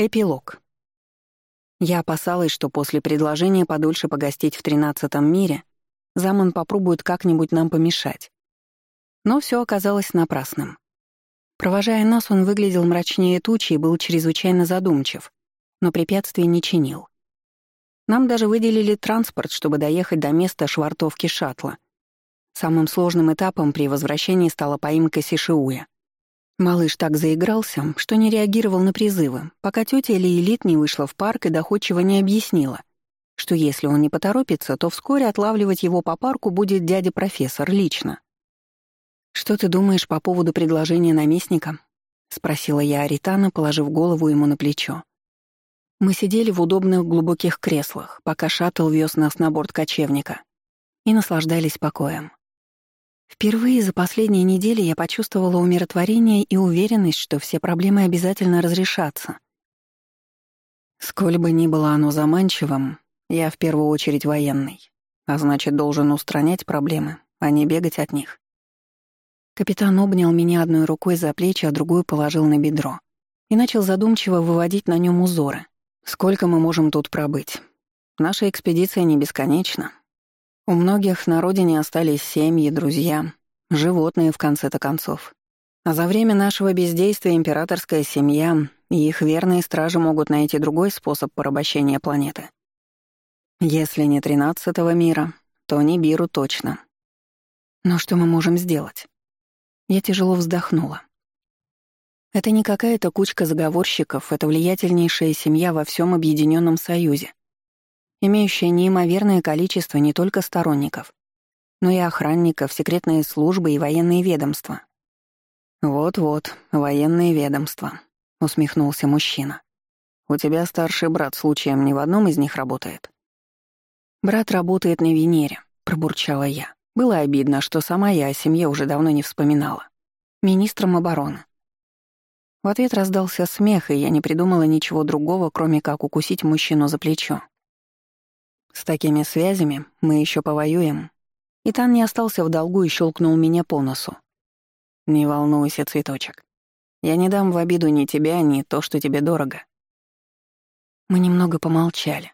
Эпилог. Я опасалась, что после предложения подольше погостить в тринадцатом мире Заман попробует как-нибудь нам помешать. Но все оказалось напрасным. Провожая нас, он выглядел мрачнее тучи и был чрезвычайно задумчив, но препятствий не чинил. Нам даже выделили транспорт, чтобы доехать до места швартовки шаттла. Самым сложным этапом при возвращении стала поимка Сишиуя — Малыш так заигрался, что не реагировал на призывы, пока тетя Лилит не вышла в парк и доходчиво не объяснила, что если он не поторопится, то вскоре отлавливать его по парку будет дядя-профессор лично. «Что ты думаешь по поводу предложения наместника?» — спросила я Аритана, положив голову ему на плечо. Мы сидели в удобных глубоких креслах, пока шаттл вез нас на борт кочевника, и наслаждались покоем. Впервые за последние недели я почувствовала умиротворение и уверенность, что все проблемы обязательно разрешатся. Сколь бы ни было оно заманчивым, я в первую очередь военный, а значит, должен устранять проблемы, а не бегать от них. Капитан обнял меня одной рукой за плечи, а другую положил на бедро и начал задумчиво выводить на нем узоры. Сколько мы можем тут пробыть? Наша экспедиция не бесконечна, у многих на родине остались семьи, друзья, животные в конце-то концов. А за время нашего бездействия императорская семья и их верные стражи могут найти другой способ порабощения планеты. Если не тринадцатого мира, то не Биру точно. Но что мы можем сделать? Я тяжело вздохнула. Это не какая-то кучка заговорщиков, это влиятельнейшая семья во всем Объединенном Союзе имеющая неимоверное количество не только сторонников, но и охранников, секретные службы и военные ведомства. «Вот-вот, военные ведомства», — усмехнулся мужчина. «У тебя старший брат случаем не в одном из них работает?» «Брат работает на Венере», — пробурчала я. Было обидно, что сама я о семье уже давно не вспоминала. Министром обороны. В ответ раздался смех, и я не придумала ничего другого, кроме как укусить мужчину за плечо. С такими связями мы еще повоюем. И Тан не остался в долгу и щелкнул меня по носу. Не волнуйся, цветочек. Я не дам в обиду ни тебя, ни то, что тебе дорого. Мы немного помолчали.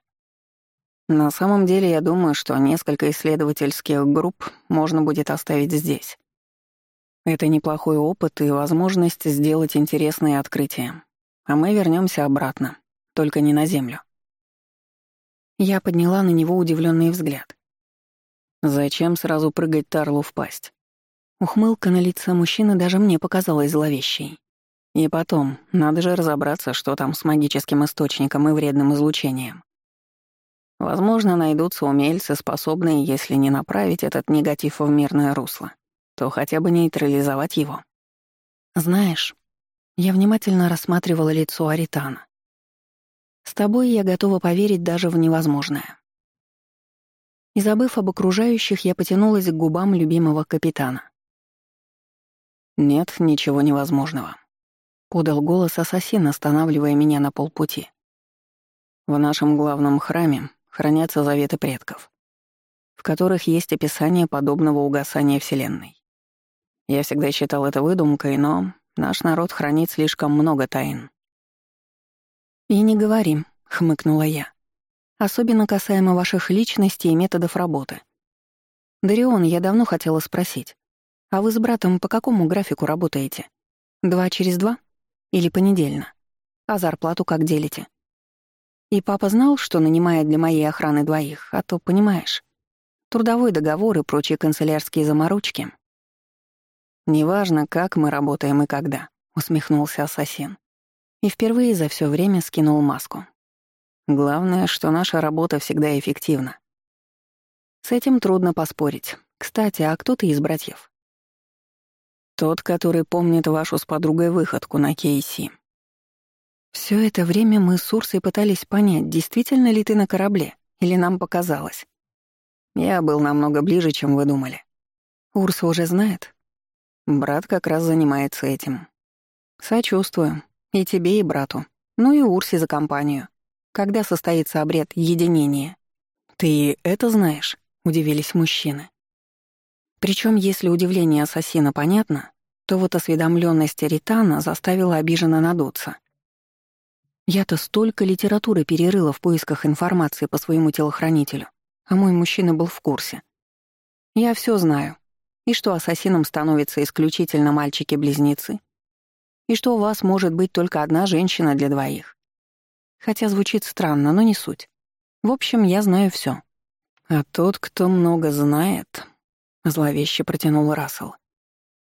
На самом деле, я думаю, что несколько исследовательских групп можно будет оставить здесь. Это неплохой опыт и возможность сделать интересные открытия. А мы вернемся обратно, только не на Землю. Я подняла на него удивленный взгляд. Зачем сразу прыгать Тарлу в пасть? Ухмылка на лице мужчины даже мне показалась зловещей. И потом, надо же разобраться, что там с магическим источником и вредным излучением. Возможно, найдутся умельцы, способные, если не направить этот негатив в мирное русло, то хотя бы нейтрализовать его. Знаешь, я внимательно рассматривала лицо Аритана. С тобой я готова поверить даже в невозможное. И забыв об окружающих, я потянулась к губам любимого капитана. «Нет ничего невозможного», — подал голос ассасин, останавливая меня на полпути. «В нашем главном храме хранятся заветы предков, в которых есть описание подобного угасания Вселенной. Я всегда считал это выдумкой, но наш народ хранит слишком много тайн. «И не говорим», — хмыкнула я. «Особенно касаемо ваших личностей и методов работы. Дарион, я давно хотела спросить, а вы с братом по какому графику работаете? Два через два? Или понедельно? А зарплату как делите?» И папа знал, что нанимает для моей охраны двоих, а то, понимаешь, трудовой договор и прочие канцелярские заморочки. «Неважно, как мы работаем и когда», — усмехнулся ассасин и впервые за все время скинул маску. Главное, что наша работа всегда эффективна. С этим трудно поспорить. Кстати, а кто ты из братьев? Тот, который помнит вашу с подругой выходку на Кейси. Все это время мы с Урсой пытались понять, действительно ли ты на корабле, или нам показалось. Я был намного ближе, чем вы думали. Урса уже знает? Брат как раз занимается этим. Сочувствую. И тебе, и брату. Ну и Урсе за компанию. Когда состоится обряд единения? Ты это знаешь? Удивились мужчины. Причем, если удивление ассасина понятно, то вот осведомленность Ритана заставила обиженно надуться. Я-то столько литературы перерыла в поисках информации по своему телохранителю, а мой мужчина был в курсе. Я все знаю. И что ассасином становятся исключительно мальчики-близнецы. И что у вас может быть только одна женщина для двоих. Хотя звучит странно, но не суть. В общем, я знаю все. А тот, кто много знает, зловеще протянул Рассел.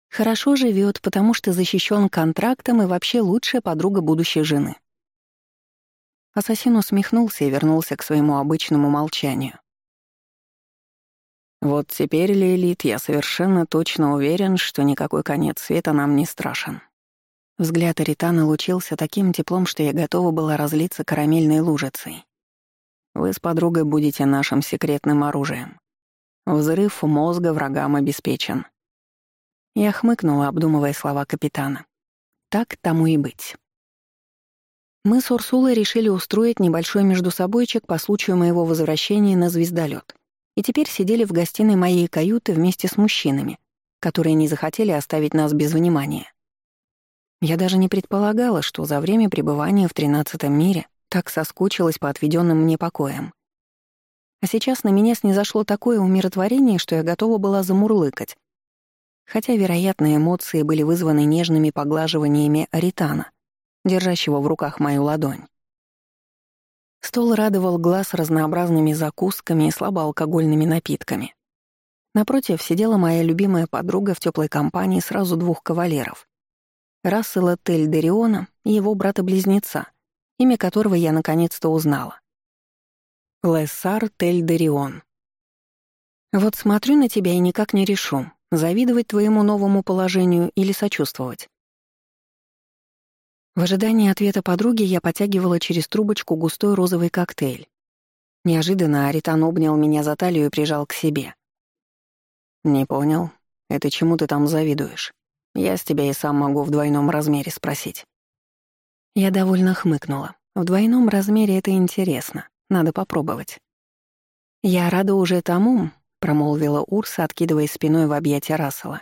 Хорошо живет, потому что защищен контрактом и вообще лучшая подруга будущей жены. Ассасин усмехнулся и вернулся к своему обычному молчанию. Вот теперь, Лилит, я совершенно точно уверен, что никакой конец света нам не страшен. Взгляд Аритана лучился таким теплом, что я готова была разлиться карамельной лужицей. Вы с подругой будете нашим секретным оружием. Взрыв мозга врагам обеспечен. Я хмыкнула, обдумывая слова капитана. Так тому и быть. Мы с Урсулой решили устроить небольшой междусобойчик по случаю моего возвращения на звездолет и теперь сидели в гостиной моей каюты вместе с мужчинами, которые не захотели оставить нас без внимания. Я даже не предполагала, что за время пребывания в тринадцатом мире так соскучилась по отведенным мне покоям. А сейчас на меня снизошло такое умиротворение, что я готова была замурлыкать. Хотя, вероятно, эмоции были вызваны нежными поглаживаниями Аритана, держащего в руках мою ладонь. Стол радовал глаз разнообразными закусками и слабоалкогольными напитками. Напротив сидела моя любимая подруга в теплой компании сразу двух кавалеров. Рассела Тель-Дериона и его брата-близнеца, имя которого я наконец-то узнала. Лессар Тель-Дерион. «Вот смотрю на тебя и никак не решу, завидовать твоему новому положению или сочувствовать. В ожидании ответа подруги я потягивала через трубочку густой розовый коктейль. Неожиданно Аритан обнял меня за талию и прижал к себе. «Не понял. Это чему ты там завидуешь? Я с тебя и сам могу в двойном размере спросить». Я довольно хмыкнула. В двойном размере это интересно. Надо попробовать. «Я рада уже тому», — промолвила Урса, откидываясь спиной в объятия Рассела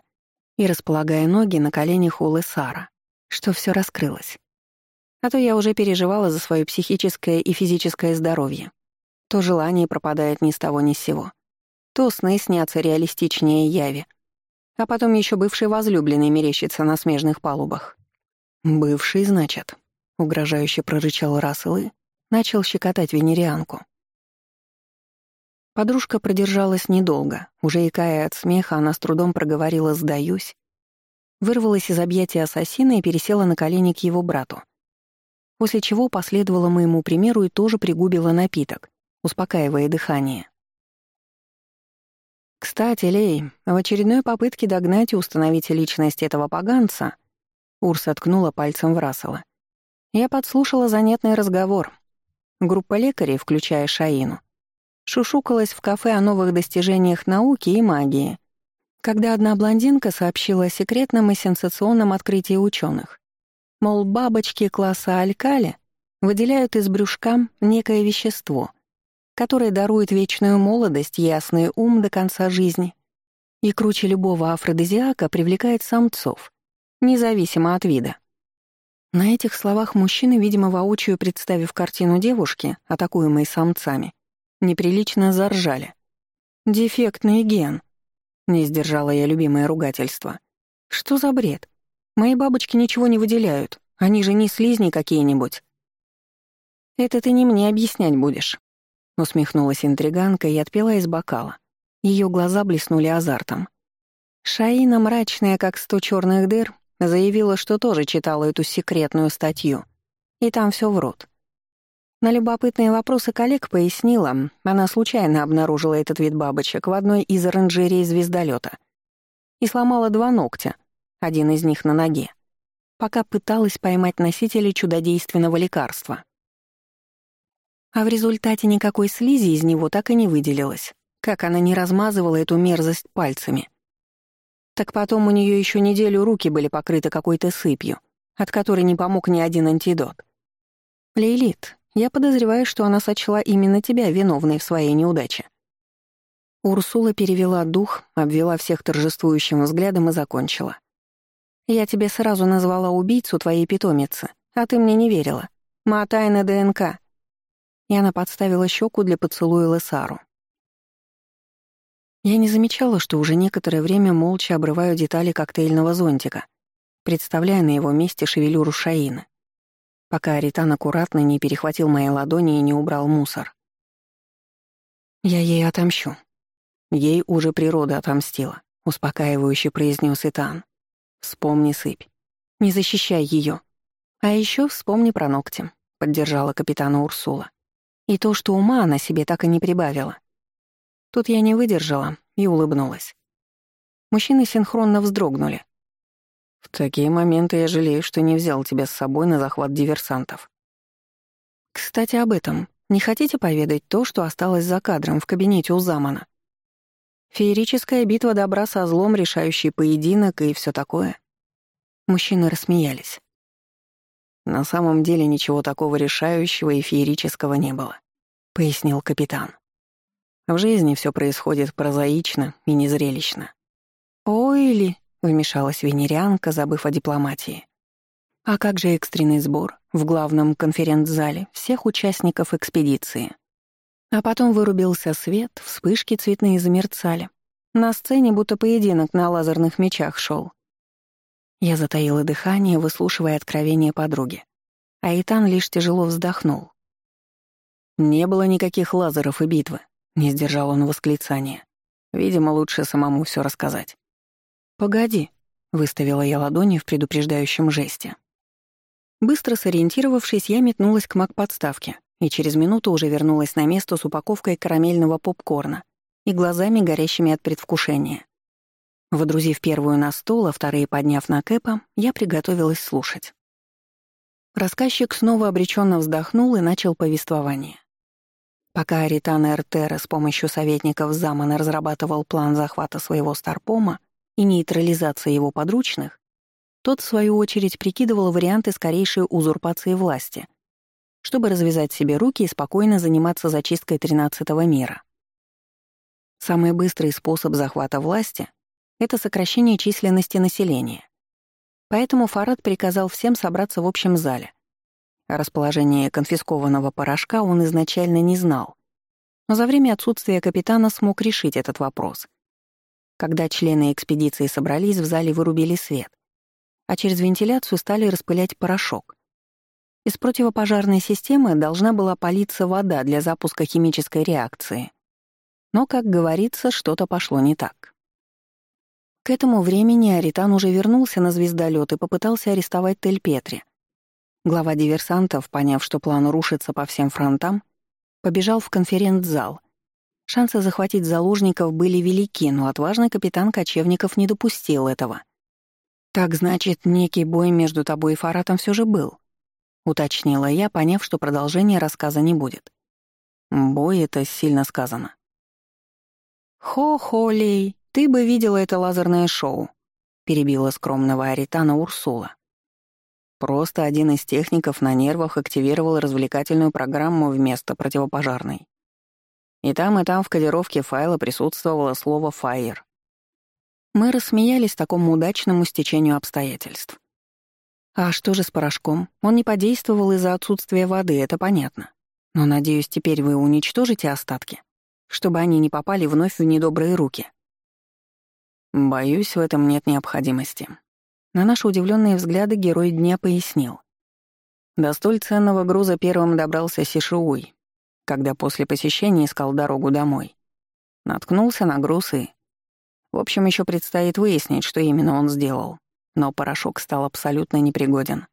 и располагая ноги на коленях у Лесара что все раскрылось. А то я уже переживала за свое психическое и физическое здоровье. То желание пропадает ни с того ни с сего. То сны снятся реалистичнее яви. А потом еще бывший возлюбленный мерещится на смежных палубах. «Бывший, значит», — угрожающе прорычал Рассел и начал щекотать венерианку. Подружка продержалась недолго. Уже икая от смеха, она с трудом проговорила «сдаюсь» вырвалась из объятия ассасина и пересела на колени к его брату. После чего последовала моему примеру и тоже пригубила напиток, успокаивая дыхание. «Кстати, Лей, в очередной попытке догнать и установить личность этого поганца...» Урса ткнула пальцем в Рассела. Я подслушала занятный разговор. Группа лекарей, включая Шаину, шушукалась в кафе о новых достижениях науки и магии — когда одна блондинка сообщила о секретном и сенсационном открытии ученых. Мол, бабочки класса алькали выделяют из брюшка некое вещество, которое дарует вечную молодость, ясный ум до конца жизни и круче любого афродизиака привлекает самцов, независимо от вида. На этих словах мужчины, видимо, воочию представив картину девушки, атакуемой самцами, неприлично заржали. «Дефектный ген», не сдержала я любимое ругательство. Что за бред? Мои бабочки ничего не выделяют. Они же не слизни какие-нибудь. Это ты не мне объяснять будешь. Усмехнулась интриганка и отпила из бокала. Ее глаза блеснули азартом. Шаина, мрачная, как сто черных дыр, заявила, что тоже читала эту секретную статью. И там все врут. На любопытные вопросы коллег пояснила, она случайно обнаружила этот вид бабочек в одной из оранжерей звездолета и сломала два ногтя, один из них на ноге, пока пыталась поймать носителя чудодейственного лекарства. А в результате никакой слизи из него так и не выделилось, как она не размазывала эту мерзость пальцами. Так потом у нее еще неделю руки были покрыты какой-то сыпью, от которой не помог ни один антидот. Лейлит, я подозреваю, что она сочла именно тебя виновной в своей неудаче». Урсула перевела дух, обвела всех торжествующим взглядом и закончила. «Я тебе сразу назвала убийцу твоей питомицы, а ты мне не верила. Мотай на ДНК». И она подставила щеку для поцелуя Лесару. Я не замечала, что уже некоторое время молча обрываю детали коктейльного зонтика, представляя на его месте шевелюру Шаина, пока Аритан аккуратно не перехватил мои ладони и не убрал мусор. «Я ей отомщу». Ей уже природа отомстила, успокаивающе произнес Итан. «Вспомни сыпь. Не защищай ее. А еще вспомни про ногти», — поддержала капитана Урсула. «И то, что ума она себе так и не прибавила. Тут я не выдержала и улыбнулась. Мужчины синхронно вздрогнули. «В такие моменты я жалею, что не взял тебя с собой на захват диверсантов». «Кстати, об этом. Не хотите поведать то, что осталось за кадром в кабинете у Замана? Феерическая битва добра со злом, решающий поединок и все такое?» Мужчины рассмеялись. «На самом деле ничего такого решающего и феерического не было», — пояснил капитан. В жизни все происходит прозаично и незрелищно. «Ой ли», — вмешалась венерианка, забыв о дипломатии. «А как же экстренный сбор в главном конференц-зале всех участников экспедиции?» А потом вырубился свет, вспышки цветные замерцали. На сцене будто поединок на лазерных мечах шел. Я затаила дыхание, выслушивая откровения подруги. А Итан лишь тяжело вздохнул. Не было никаких лазеров и битвы. Не сдержал он восклицания. Видимо, лучше самому все рассказать. «Погоди», — выставила я ладони в предупреждающем жесте. Быстро сориентировавшись, я метнулась к маг-подставке и через минуту уже вернулась на место с упаковкой карамельного попкорна и глазами, горящими от предвкушения. Водрузив первую на стол, а вторые подняв на Кэпа, я приготовилась слушать. Рассказчик снова обреченно вздохнул и начал повествование. Пока Аритан Эртера с помощью советников Замана разрабатывал план захвата своего Старпома и нейтрализации его подручных, тот, в свою очередь, прикидывал варианты скорейшей узурпации власти, чтобы развязать себе руки и спокойно заниматься зачисткой тринадцатого мира. Самый быстрый способ захвата власти — это сокращение численности населения. Поэтому Фарад приказал всем собраться в общем зале, расположение конфискованного порошка он изначально не знал. Но за время отсутствия капитана смог решить этот вопрос. Когда члены экспедиции собрались, в зале вырубили свет, а через вентиляцию стали распылять порошок. Из противопожарной системы должна была палиться вода для запуска химической реакции. Но, как говорится, что-то пошло не так. К этому времени Аритан уже вернулся на звездолет и попытался арестовать Тель Петри, Глава диверсантов, поняв, что план рушится по всем фронтам, побежал в конференц-зал. Шансы захватить заложников были велики, но отважный капитан кочевников не допустил этого. «Так значит, некий бой между тобой и Фаратом все же был», — уточнила я, поняв, что продолжения рассказа не будет. «Бой — это сильно сказано». «Хо-хо, Лей, ты бы видела это лазерное шоу», — перебила скромного Аритана Урсула. Просто один из техников на нервах активировал развлекательную программу вместо противопожарной. И там, и там в кодировке файла присутствовало слово «фаер». Мы рассмеялись такому удачному стечению обстоятельств. А что же с порошком? Он не подействовал из-за отсутствия воды, это понятно. Но, надеюсь, теперь вы уничтожите остатки, чтобы они не попали вновь в недобрые руки. Боюсь, в этом нет необходимости. На наши удивленные взгляды герой дня пояснил. До столь ценного груза первым добрался Сишиуй, когда после посещения искал дорогу домой. Наткнулся на груз и... В общем, еще предстоит выяснить, что именно он сделал. Но порошок стал абсолютно непригоден.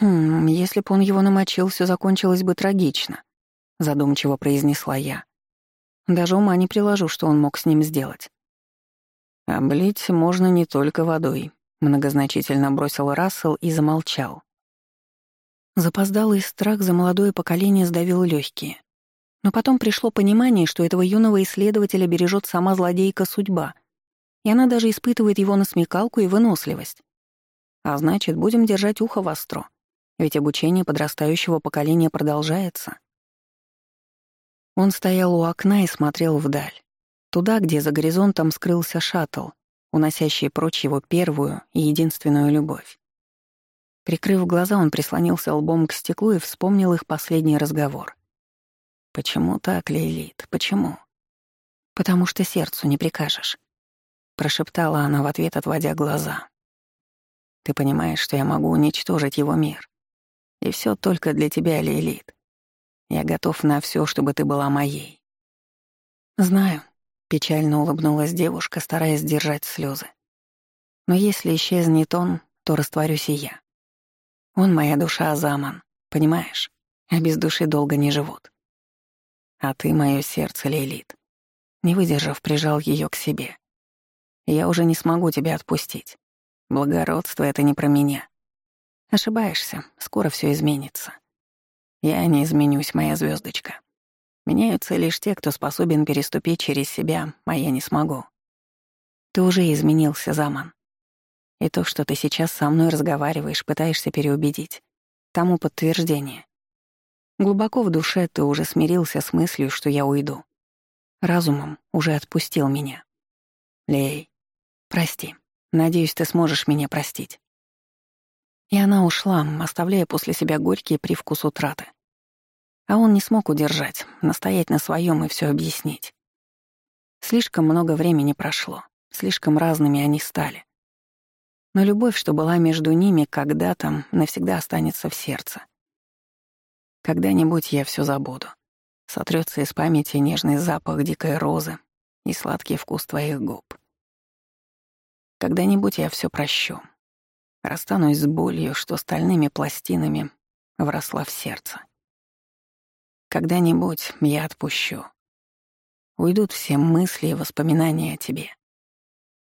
«Хм, если бы он его намочил, все закончилось бы трагично», — задумчиво произнесла я. Даже ума не приложу, что он мог с ним сделать. «Облить можно не только водой», — многозначительно бросил Рассел и замолчал. Запоздалый страх за молодое поколение сдавил легкие. Но потом пришло понимание, что этого юного исследователя бережет сама злодейка судьба, и она даже испытывает его на смекалку и выносливость. А значит, будем держать ухо востро, ведь обучение подрастающего поколения продолжается. Он стоял у окна и смотрел вдаль. Туда, где за горизонтом скрылся шаттл, уносящий прочь его первую и единственную любовь. Прикрыв глаза, он прислонился лбом к стеклу и вспомнил их последний разговор. «Почему так, Лейлит? Почему?» «Потому что сердцу не прикажешь», — прошептала она в ответ, отводя глаза. «Ты понимаешь, что я могу уничтожить его мир. И все только для тебя, Лейлит. Я готов на все, чтобы ты была моей». «Знаю», — печально улыбнулась девушка, стараясь сдержать слезы. «Но если исчезнет он, то растворюсь и я. Он моя душа, Заман, понимаешь? А без души долго не живут. А ты — мое сердце, Лейлит. Не выдержав, прижал ее к себе. Я уже не смогу тебя отпустить. Благородство — это не про меня. Ошибаешься, скоро все изменится. Я не изменюсь, моя звездочка. Меняются лишь те, кто способен переступить через себя, а я не смогу. Ты уже изменился, Заман. И то, что ты сейчас со мной разговариваешь, пытаешься переубедить. Тому подтверждение. Глубоко в душе ты уже смирился с мыслью, что я уйду. Разумом уже отпустил меня. Лей, прости. Надеюсь, ты сможешь меня простить. И она ушла, оставляя после себя горький привкус утраты. А он не смог удержать, настоять на своем и все объяснить. Слишком много времени прошло, слишком разными они стали. Но любовь, что была между ними когда-то, навсегда останется в сердце. Когда-нибудь я все забуду. Сотрется из памяти нежный запах дикой розы и сладкий вкус твоих губ. Когда-нибудь я все прощу. Расстанусь с болью, что стальными пластинами вросла в сердце. Когда-нибудь я отпущу. Уйдут все мысли и воспоминания о тебе.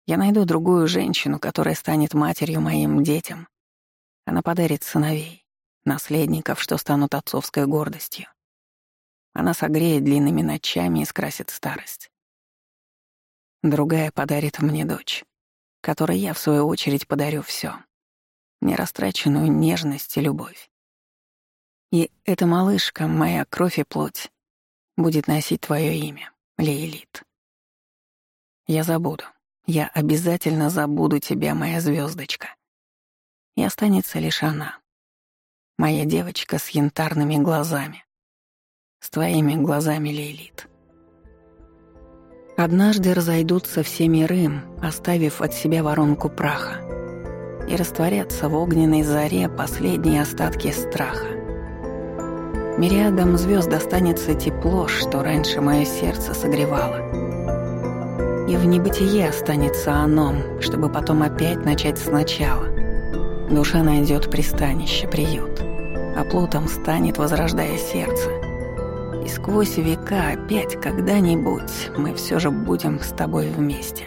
Я найду другую женщину, которая станет матерью моим детям. Она подарит сыновей, наследников, что станут отцовской гордостью. Она согреет длинными ночами и скрасит старость. Другая подарит мне дочь, которой я, в свою очередь, подарю все: нерастраченную нежность и любовь. И эта малышка, моя кровь и плоть, будет носить твое имя, Лейлит. Я забуду, я обязательно забуду тебя, моя звездочка. И останется лишь она. Моя девочка с янтарными глазами. С твоими глазами, Лилит. Однажды разойдутся все миры, оставив от себя воронку праха, и растворятся в огненной заре последние остатки страха. Мириадам звезд достанется тепло, что раньше мое сердце согревало — и в небытие останется оно, чтобы потом опять начать сначала. Душа найдет пристанище, приют, а плутом станет, возрождая сердце. И сквозь века опять когда-нибудь мы все же будем с тобой вместе.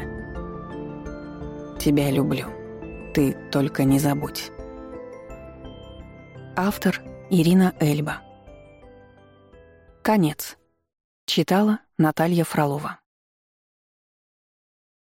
Тебя люблю. Ты только не забудь. Автор Ирина Эльба. Конец. Читала Наталья Фролова.